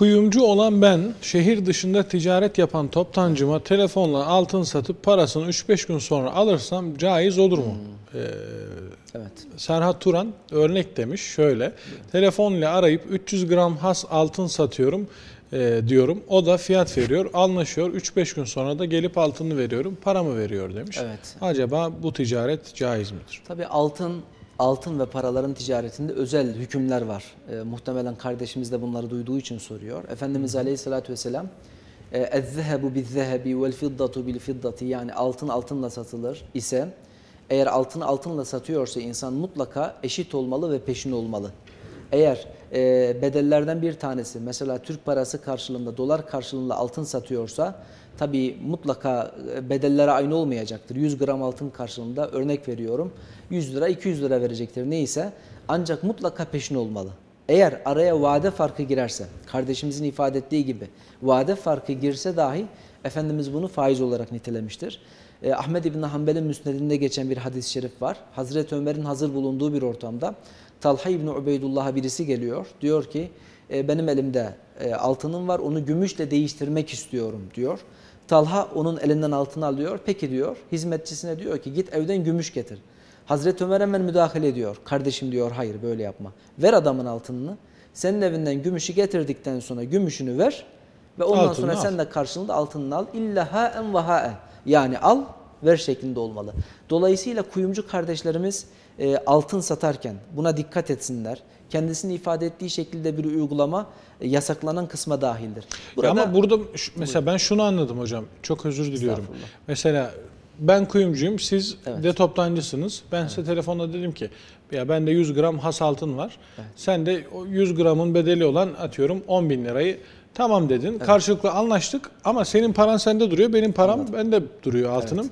kuyumcu olan ben şehir dışında ticaret yapan toptancıma telefonla altın satıp parasını 3-5 gün sonra alırsam caiz olur mu? Ee, Evet. Serhat Turan örnek demiş şöyle. Telefonla arayıp 300 gram has altın satıyorum e, diyorum. O da fiyat veriyor. Anlaşıyor. 3-5 gün sonra da gelip altını veriyorum. Paramı veriyor demiş. Evet. Acaba bu ticaret caiz midir? Tabii altın altın ve paraların ticaretinde özel hükümler var. E, muhtemelen kardeşimiz de bunları duyduğu için soruyor. Efendimiz Aleyhisselatü Vesselam اَذَّهَبُ بِالذَّهَبِ وَالْفِضَّةُ بِالْفِضَّةِ Yani altın altınla satılır ise eğer altın altınla satıyorsa insan mutlaka eşit olmalı ve peşin olmalı. Eğer e, bedellerden bir tanesi mesela Türk parası karşılığında dolar karşılığında altın satıyorsa tabii mutlaka e, bedellere aynı olmayacaktır. 100 gram altın karşılığında örnek veriyorum 100 lira 200 lira verecektir neyse ancak mutlaka peşin olmalı. Eğer araya vade farkı girerse kardeşimizin ifade ettiği gibi vade farkı girse dahi Efendimiz bunu faiz olarak nitelemiştir. E, Ahmed İbni Hanbel'in müsnedinde geçen bir hadis-i şerif var. Hazreti Ömer'in hazır bulunduğu bir ortamda Talha İbni Ubeydullah'a birisi geliyor. Diyor ki e, benim elimde e, altınım var onu gümüşle değiştirmek istiyorum diyor. Talha onun elinden altını alıyor. Peki diyor hizmetçisine diyor ki git evden gümüş getir. Hazreti Ömer hemen müdahale ediyor. Kardeşim diyor hayır böyle yapma. Ver adamın altınını. Senin evinden gümüşü getirdikten sonra gümüşünü ver. Ve ondan Altını sonra al. sen de karşılığında altınını al. İlla haen ve haen. Yani al ver şeklinde olmalı. Dolayısıyla kuyumcu kardeşlerimiz e, altın satarken buna dikkat etsinler. Kendisini ifade ettiği şekilde bir uygulama e, yasaklanan kısma dahildir. Ya ama burada şu- mesela ben şunu anladım hocam. Çok özür diliyorum. Mesela ben kuyumcuyum, siz Evet. de toptancısınız. Ben size telefonda dedim ki ya bende 100 gram has altın var. Sen de o 100 gramın bedeli olan atıyorum 10 bin lirayı tamam dedin. Karşılıklı anlaştık ama senin paran sende duruyor, benim param bende duruyor altınım.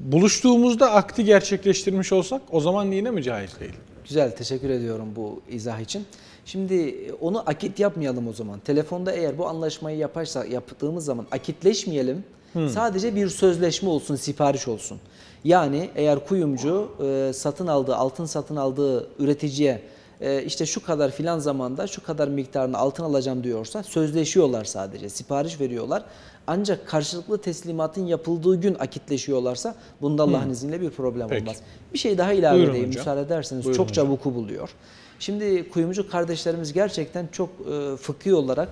Buluştuğumuzda akti gerçekleştirmiş olsak o zaman yine mi caiz değil? Güzel teşekkür ediyorum bu izah için. Şimdi onu akit yapmayalım o zaman. Telefonda eğer bu anlaşmayı yaparsa yaptığımız zaman akitleşmeyelim. Sadece bir sözleşme olsun, sipariş olsun. Yani eğer kuyumcu e, satın aldığı, altın satın aldığı üreticiye e, işte şu kadar filan zamanda şu kadar miktarını altın alacağım diyorsa sözleşiyorlar sadece, sipariş veriyorlar. Ancak karşılıklı teslimatın yapıldığı gün akitleşiyorlarsa bunda Allah'ın izniyle bir problem Peki. olmaz. Bir şey daha ilave Buyurun edeyim hocam. müsaade ederseniz. Buyurun Çokça hocam. vuku buluyor. Şimdi kuyumcu kardeşlerimiz gerçekten çok e, fıkhi olarak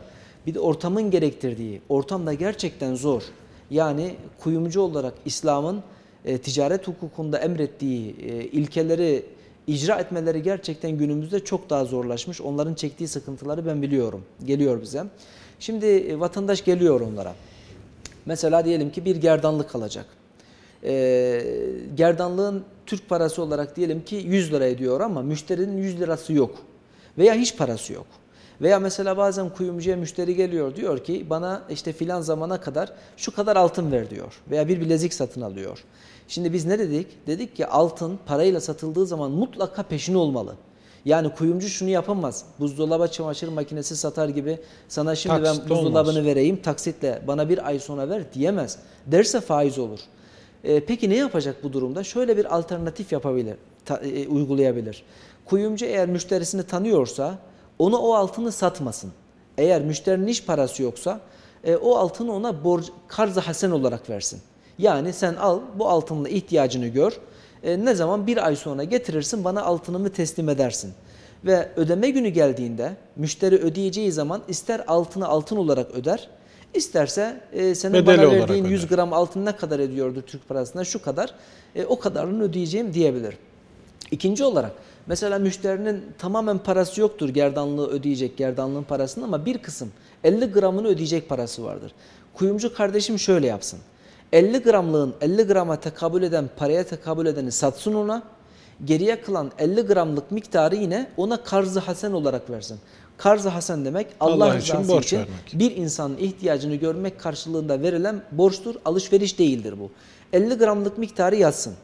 bir de ortamın gerektirdiği, ortamda gerçekten zor. Yani kuyumcu olarak İslam'ın e, ticaret hukukunda emrettiği e, ilkeleri icra etmeleri gerçekten günümüzde çok daha zorlaşmış. Onların çektiği sıkıntıları ben biliyorum. Geliyor bize. Şimdi e, vatandaş geliyor onlara. Mesela diyelim ki bir gerdanlık alacak. Ee, gerdanlığın Türk parası olarak diyelim ki 100 lira ediyor ama müşterinin 100 lirası yok. Veya hiç parası yok. Veya mesela bazen kuyumcuya müşteri geliyor diyor ki bana işte filan zamana kadar şu kadar altın ver diyor. Veya bir bilezik satın alıyor. Şimdi biz ne dedik? Dedik ki altın parayla satıldığı zaman mutlaka peşin olmalı. Yani kuyumcu şunu yapamaz. Buzdolabı çamaşır makinesi satar gibi sana şimdi ben Taksit olmaz. buzdolabını vereyim taksitle bana bir ay sonra ver diyemez. Derse faiz olur. E, peki ne yapacak bu durumda? Şöyle bir alternatif yapabilir, ta- e, uygulayabilir. Kuyumcu eğer müşterisini tanıyorsa ona o altını satmasın. Eğer müşterinin hiç parası yoksa e, o altını ona borç, karz-ı hasen olarak versin. Yani sen al bu altınla ihtiyacını gör. E, ne zaman bir ay sonra getirirsin bana altınımı teslim edersin. Ve ödeme günü geldiğinde müşteri ödeyeceği zaman ister altını altın olarak öder, isterse e, senin Bedeli bana verdiğin 100 öder. gram altın ne kadar ediyordu Türk parasına şu kadar, e, o kadarını ödeyeceğim diyebilir. İkinci olarak mesela müşterinin tamamen parası yoktur gerdanlığı ödeyecek gerdanlığın parasını ama bir kısım 50 gramını ödeyecek parası vardır. Kuyumcu kardeşim şöyle yapsın. 50 gramlığın 50 grama tekabül eden paraya tekabül edeni satsın ona. Geriye kalan 50 gramlık miktarı yine ona karz-ı hasen olarak versin. Karz-ı hasen demek Allah, Allah için borç için vermek. bir insanın ihtiyacını görmek karşılığında verilen borçtur. Alışveriş değildir bu. 50 gramlık miktarı yazsın.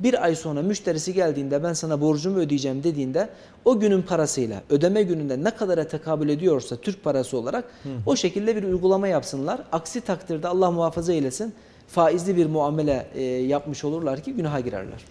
Bir ay sonra müşterisi geldiğinde ben sana borcumu ödeyeceğim dediğinde o günün parasıyla ödeme gününde ne kadara tekabül ediyorsa Türk parası olarak o şekilde bir uygulama yapsınlar. Aksi takdirde Allah muhafaza eylesin faizli bir muamele e, yapmış olurlar ki günaha girerler.